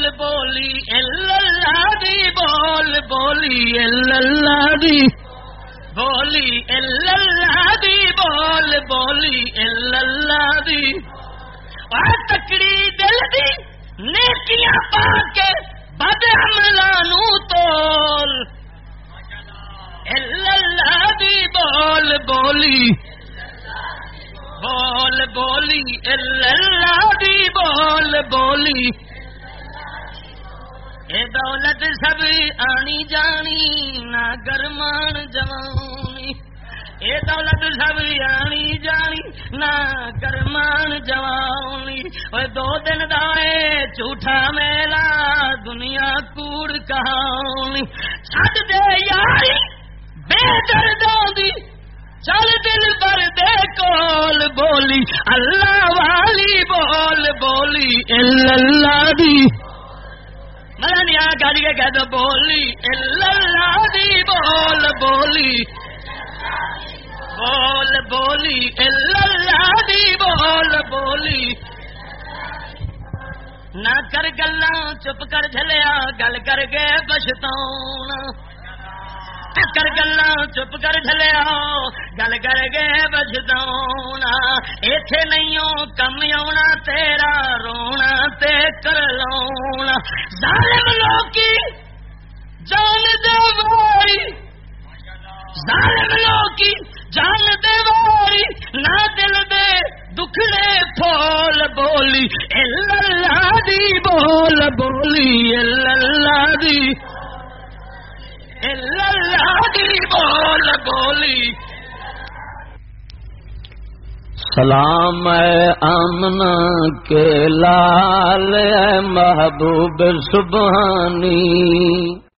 بول بولی اللہ دی بول بولی اللہ دی بولی اللہ دی بول بولی اللہ دی اور تکڑی دل دی نیکیاں پا کے بد عملانو تول اللہ دی بول بولی بول بولی اللہ دی بول بولی اے دولت سب آنی جانی، نہ گرمان جوانی۔ اے دولت سب آنی جانی، نہ گرمان جوانی۔ اور دو دن دائے جھوٹا میلا دنیا کوڑ کہانی۔ چھٹ دے یاری، بے دردوں دی چل دل بر دے کول بولی، اللہ والی بول بولی اللہ دی۔ میں کے کہہ دو بولی، اللہ دی بول بولی۔ بول بولی، اللہ دی بول بولی۔ نہ کر گلا چپ کر جلیا گل کر کے پچھتاؤ کر گلا چپ کر چلیا گل کر کے بجدونا ایتھے نہیں کم آنا تیرا رونا تے کر لونا ظالم لوکی جان دے واری۔ ظالم لوکی جان دے واری۔ نہ دل دے دکھڑے پھول بولی۔ اللہ دی بول بولی۔ اللہ دی اللہ دی بول بولی۔ سلام امن کے لال محبوب سبحانی۔